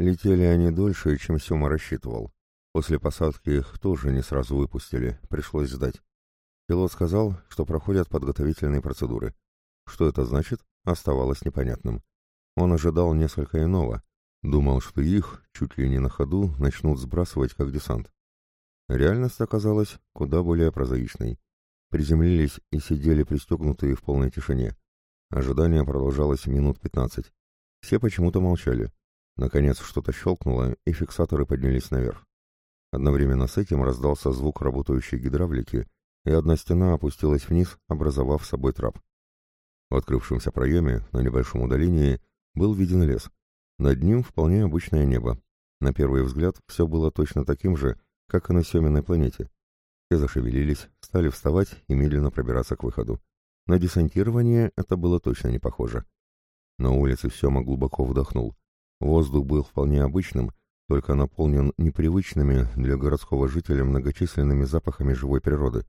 Летели они дольше, чем Сёма рассчитывал. После посадки их тоже не сразу выпустили, пришлось ждать. Пилот сказал, что проходят подготовительные процедуры. Что это значит, оставалось непонятным. Он ожидал несколько иного. Думал, что их, чуть ли не на ходу, начнут сбрасывать как десант. Реальность оказалась куда более прозаичной. Приземлились и сидели пристегнутые в полной тишине. Ожидание продолжалось минут пятнадцать. Все почему-то молчали. Наконец что-то щелкнуло, и фиксаторы поднялись наверх. Одновременно с этим раздался звук работающей гидравлики, и одна стена опустилась вниз, образовав собой трап. В открывшемся проеме, на небольшом удалении, был виден лес. Над ним вполне обычное небо. На первый взгляд все было точно таким же, как и на Семенной планете. Все зашевелились, стали вставать и медленно пробираться к выходу. На десантирование это было точно не похоже. На улице Сема глубоко вдохнул. Воздух был вполне обычным, только наполнен непривычными для городского жителя многочисленными запахами живой природы.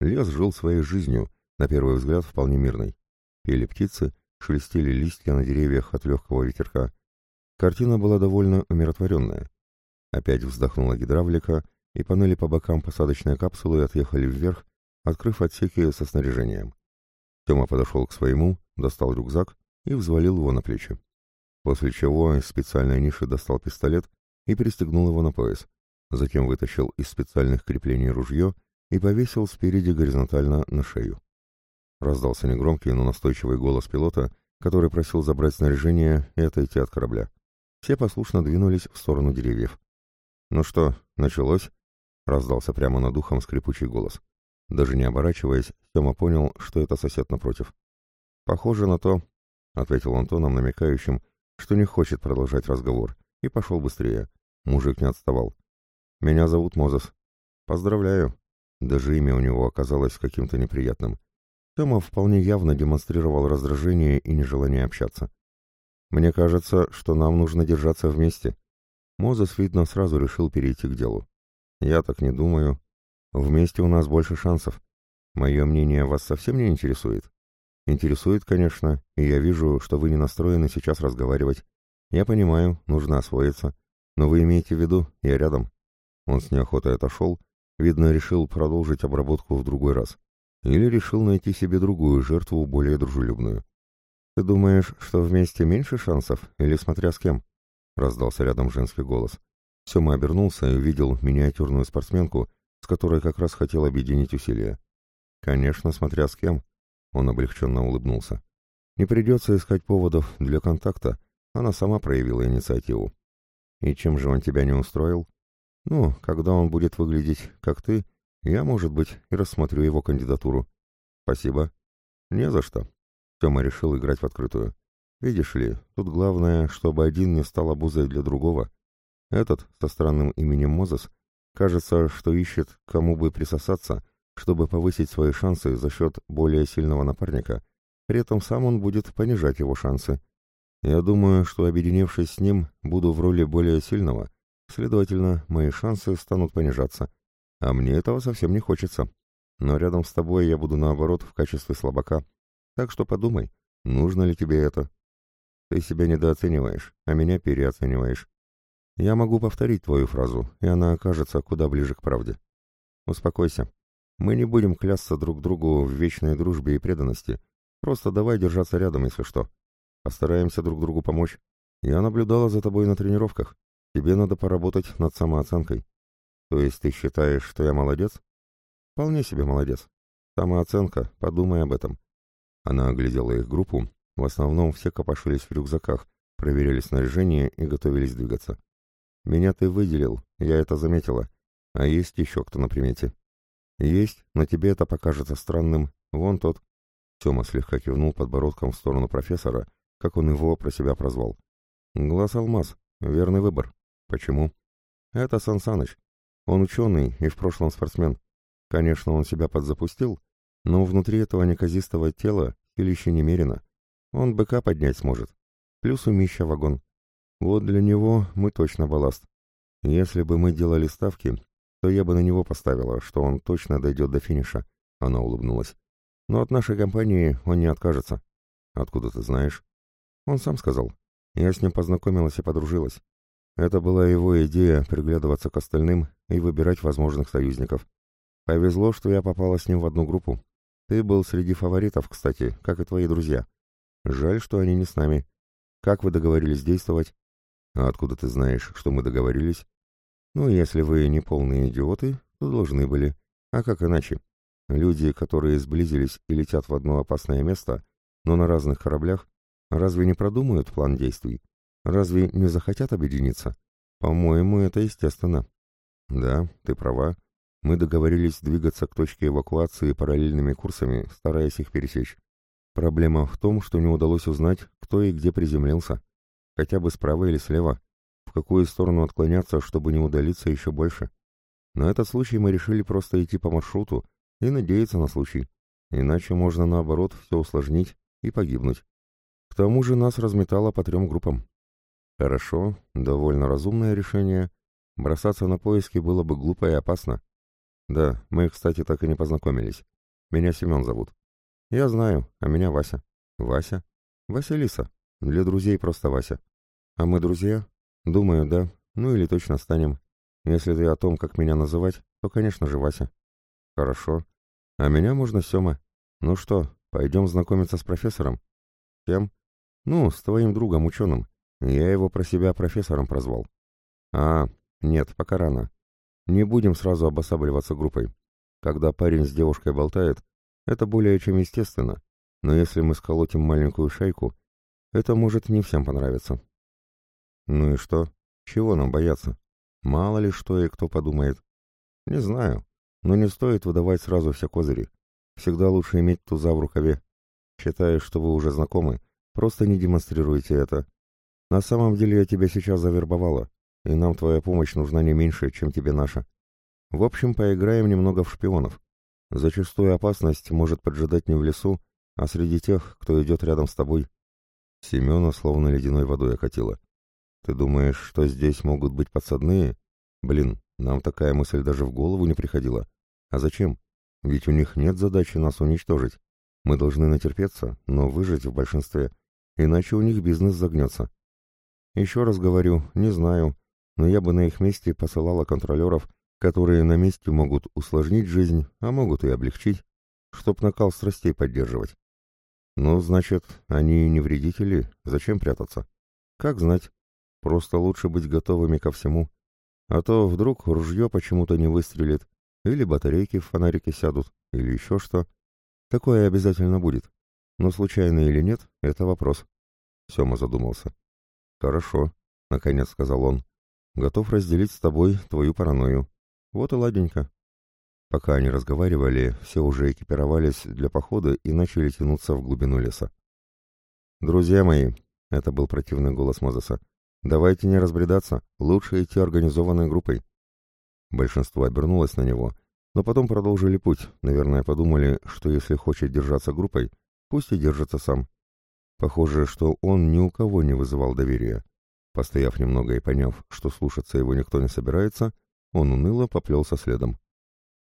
Лес жил своей жизнью, на первый взгляд вполне мирной. Пели птицы, шелестели листья на деревьях от легкого ветерка. Картина была довольно умиротворенная. Опять вздохнула гидравлика, и панели по бокам посадочной капсулы отъехали вверх, открыв отсеки со снаряжением. Тёма подошел к своему, достал рюкзак и взвалил его на плечи после чего из специальной ниши достал пистолет и пристегнул его на пояс. Затем вытащил из специальных креплений ружье и повесил спереди горизонтально на шею. Раздался негромкий, но настойчивый голос пилота, который просил забрать снаряжение и отойти от корабля. Все послушно двинулись в сторону деревьев. «Ну что, началось?» — раздался прямо над ухом скрипучий голос. Даже не оборачиваясь, Тёма понял, что это сосед напротив. «Похоже на то», — ответил он тоном, намекающим, что не хочет продолжать разговор, и пошел быстрее. Мужик не отставал. «Меня зовут Мозес». «Поздравляю». Даже имя у него оказалось каким-то неприятным. Тёма вполне явно демонстрировал раздражение и нежелание общаться. «Мне кажется, что нам нужно держаться вместе». Мозес, видно, сразу решил перейти к делу. «Я так не думаю. Вместе у нас больше шансов. Мое мнение вас совсем не интересует?» Интересует, конечно, и я вижу, что вы не настроены сейчас разговаривать. Я понимаю, нужно освоиться. Но вы имеете в виду, я рядом. Он с неохотой отошел, видно, решил продолжить обработку в другой раз. Или решил найти себе другую жертву, более дружелюбную. «Ты думаешь, что вместе меньше шансов, или смотря с кем?» Раздался рядом женский голос. Сема обернулся и увидел миниатюрную спортсменку, с которой как раз хотел объединить усилия. «Конечно, смотря с кем», он облегченно улыбнулся. Не придется искать поводов для контакта, она сама проявила инициативу. И чем же он тебя не устроил? Ну, когда он будет выглядеть, как ты, я, может быть, и рассмотрю его кандидатуру. Спасибо. Не за что. Тёма решил играть в открытую. Видишь ли, тут главное, чтобы один не стал обузой для другого. Этот, со странным именем Мозес, кажется, что ищет, кому бы присосаться, чтобы повысить свои шансы за счет более сильного напарника, при этом сам он будет понижать его шансы. Я думаю, что объединившись с ним, буду в роли более сильного, следовательно, мои шансы станут понижаться. А мне этого совсем не хочется. Но рядом с тобой я буду наоборот в качестве слабака. Так что подумай, нужно ли тебе это? Ты себя недооцениваешь, а меня переоцениваешь. Я могу повторить твою фразу, и она окажется куда ближе к правде. Успокойся. Мы не будем клясться друг другу в вечной дружбе и преданности. Просто давай держаться рядом, если что. Постараемся друг другу помочь. Я наблюдала за тобой на тренировках. Тебе надо поработать над самооценкой. То есть ты считаешь, что я молодец? Вполне себе молодец. Самооценка, подумай об этом. Она оглядела их группу. В основном все копошились в рюкзаках, проверяли снаряжение и готовились двигаться. Меня ты выделил, я это заметила. А есть еще кто на примете? «Есть, но тебе это покажется странным. Вон тот». Тёма слегка кивнул подбородком в сторону профессора, как он его про себя прозвал. «Глаз алмаз. Верный выбор. Почему?» «Это Сан. Он ученый и в прошлом спортсмен. Конечно, он себя подзапустил, но внутри этого неказистого тела силище немерено. Он быка поднять сможет. Плюс умища вагон. Вот для него мы точно балласт. Если бы мы делали ставки, то я бы на него поставила, что он точно дойдет до финиша. Она улыбнулась. Но от нашей компании он не откажется. Откуда ты знаешь? Он сам сказал. Я с ним познакомилась и подружилась. Это была его идея приглядываться к остальным и выбирать возможных союзников. Повезло, что я попала с ним в одну группу. Ты был среди фаворитов, кстати, как и твои друзья. Жаль, что они не с нами. Как вы договорились действовать? А откуда ты знаешь, что мы договорились? Ну, если вы не полные идиоты, то должны были. А как иначе? Люди, которые сблизились и летят в одно опасное место, но на разных кораблях, разве не продумают план действий? Разве не захотят объединиться? По-моему, это естественно. Да, ты права. Мы договорились двигаться к точке эвакуации параллельными курсами, стараясь их пересечь. Проблема в том, что не удалось узнать, кто и где приземлился. Хотя бы справа или слева. В какую сторону отклоняться, чтобы не удалиться еще больше. На этот случай мы решили просто идти по маршруту и надеяться на случай. Иначе можно, наоборот, все усложнить и погибнуть. К тому же нас разметало по трем группам. Хорошо, довольно разумное решение. Бросаться на поиски было бы глупо и опасно. Да, мы, кстати, так и не познакомились. Меня Семен зовут. Я знаю, а меня Вася. Вася? Василиса. Для друзей просто Вася. А мы друзья? Думаю, да. Ну или точно станем. Если ты о том, как меня называть, то, конечно же, Вася. Хорошо. А меня можно Сема. Ну что, пойдем знакомиться с профессором? Кем? Ну, с твоим другом, ученым. Я его про себя профессором прозвал. А, нет, пока рано. Не будем сразу обосабливаться группой. Когда парень с девушкой болтает, это более чем естественно. Но если мы сколотим маленькую шайку, это может не всем понравиться. Ну и что? Чего нам бояться? Мало ли что и кто подумает. Не знаю, но не стоит выдавать сразу все козыри. Всегда лучше иметь туза в рукаве. Считаю, что вы уже знакомы, просто не демонстрируйте это, на самом деле я тебя сейчас завербовала, и нам твоя помощь нужна не меньше, чем тебе наша. В общем, поиграем немного в шпионов. Зачастую опасность может поджидать не в лесу, а среди тех, кто идет рядом с тобой. Семена словно ледяной водой окатило. Ты думаешь, что здесь могут быть подсадные? Блин, нам такая мысль даже в голову не приходила. А зачем? Ведь у них нет задачи нас уничтожить. Мы должны натерпеться, но выжить в большинстве, иначе у них бизнес загнется. Еще раз говорю, не знаю, но я бы на их месте посылала контролеров, которые на месте могут усложнить жизнь, а могут и облегчить, чтоб накал страстей поддерживать. Ну, значит, они не вредители, зачем прятаться? Как знать, просто лучше быть готовыми ко всему. А то вдруг ружье почему-то не выстрелит, или батарейки в фонарике сядут, или еще что. Такое обязательно будет. Но случайно или нет, это вопрос. Сема задумался. «Хорошо», — наконец сказал он. «Готов разделить с тобой твою паранойю. Вот и ладенько». Пока они разговаривали, все уже экипировались для похода и начали тянуться в глубину леса. «Друзья мои», — это был противный голос Мозеса, — «давайте не разбредаться, лучше идти организованной группой». Большинство обернулось на него, но потом продолжили путь, наверное, подумали, что если хочет держаться группой, пусть и держится сам. Похоже, что он ни у кого не вызывал доверия. Постояв немного и поняв, что слушаться его никто не собирается, он уныло поплелся следом.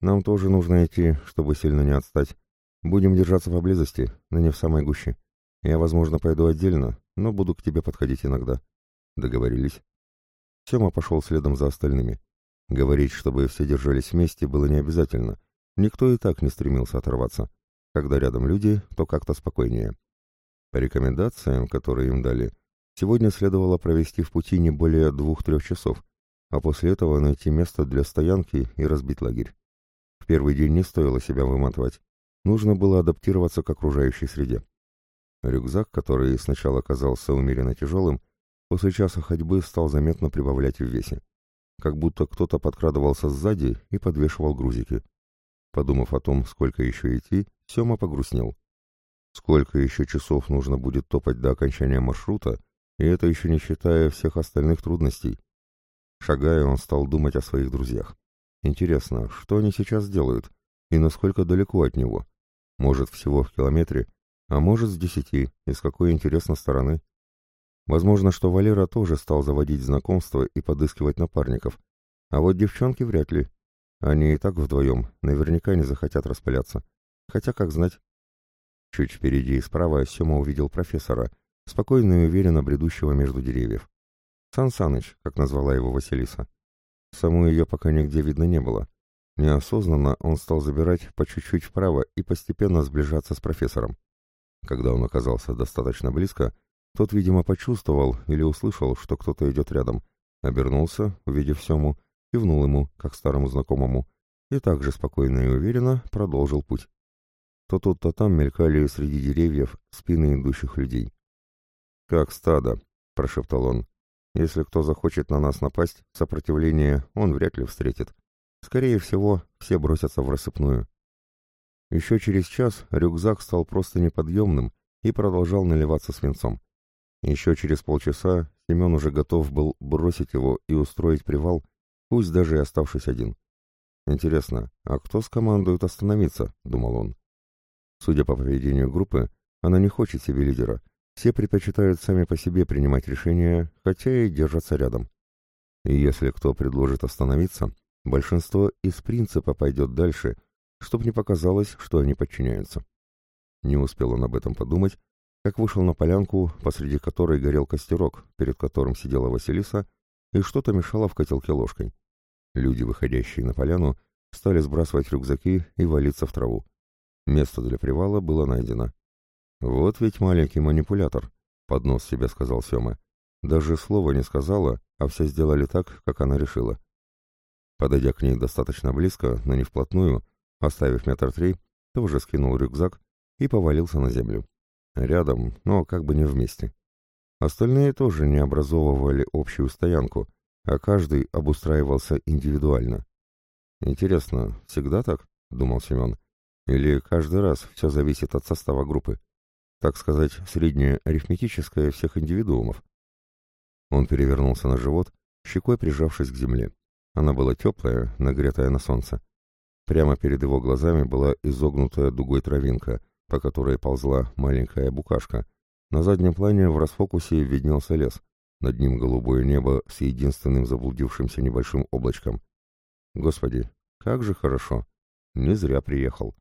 «Нам тоже нужно идти, чтобы сильно не отстать. Будем держаться поблизости, но не в самой гуще. Я, возможно, пойду отдельно, но буду к тебе подходить иногда». Договорились. Сема пошел следом за остальными. Говорить, чтобы все держались вместе, было не обязательно. Никто и так не стремился оторваться. Когда рядом люди, то как-то спокойнее. По рекомендациям, которые им дали, сегодня следовало провести в пути не более двух-трех часов, а после этого найти место для стоянки и разбить лагерь. В первый день не стоило себя выматывать. Нужно было адаптироваться к окружающей среде. Рюкзак, который сначала казался умеренно тяжелым, после часа ходьбы стал заметно прибавлять в весе. Как будто кто-то подкрадывался сзади и подвешивал грузики. Подумав о том, сколько еще идти, Сема погрустнел. Сколько еще часов нужно будет топать до окончания маршрута, и это еще не считая всех остальных трудностей. Шагая, он стал думать о своих друзьях. Интересно, что они сейчас делают, и насколько далеко от него? Может, всего в километре, а может, с десяти, и с какой, интересно, стороны. Возможно, что Валера тоже стал заводить знакомства и подыскивать напарников. А вот девчонки вряд ли. Они и так вдвоем, наверняка не захотят распыляться. Хотя, как знать, Чуть впереди и справа Сема увидел профессора, спокойно и уверенно бредущего между деревьев. Сан Саныч, как назвала его Василиса. Саму ее пока нигде видно не было. Неосознанно он стал забирать по чуть-чуть вправо и постепенно сближаться с профессором. Когда он оказался достаточно близко, тот, видимо, почувствовал или услышал, что кто-то идет рядом, обернулся, увидев Сему, кивнул ему, как старому знакомому, и также спокойно и уверенно продолжил путь. То тут, то там мелькали среди деревьев спины идущих людей. «Как стадо», — прошептал он. «Если кто захочет на нас напасть, сопротивление он вряд ли встретит. Скорее всего, все бросятся в рассыпную». Еще через час рюкзак стал просто неподъемным и продолжал наливаться свинцом. Еще через полчаса Семен уже готов был бросить его и устроить привал, пусть даже и оставшись один. «Интересно, а кто скомандует остановиться?» — думал он. Судя по поведению группы, она не хочет себе лидера. Все предпочитают сами по себе принимать решения, хотя и держатся рядом. И если кто предложит остановиться, большинство из принципа пойдет дальше, чтобы не показалось, что они подчиняются. Не успел он об этом подумать, как вышел на полянку, посреди которой горел костерок, перед которым сидела Василиса, и что-то мешало в котелке ложкой. Люди, выходящие на поляну, стали сбрасывать рюкзаки и валиться в траву. Место для привала было найдено. «Вот ведь маленький манипулятор», — под нос себе сказал Сема. Даже слова не сказала, а все сделали так, как она решила. Подойдя к ней достаточно близко, но не вплотную, оставив метр три, тоже скинул рюкзак и повалился на землю. Рядом, но как бы не вместе. Остальные тоже не образовывали общую стоянку, а каждый обустраивался индивидуально. «Интересно, всегда так?» — думал Семен. «Или каждый раз все зависит от состава группы? Так сказать, среднее арифметическое всех индивидуумов?» Он перевернулся на живот, щекой прижавшись к земле. Она была теплая, нагретая на солнце. Прямо перед его глазами была изогнутая дугой травинка — по которой ползла маленькая букашка. На заднем плане в расфокусе виднелся лес. Над ним голубое небо с единственным заблудившимся небольшим облачком. Господи, как же хорошо! Не зря приехал.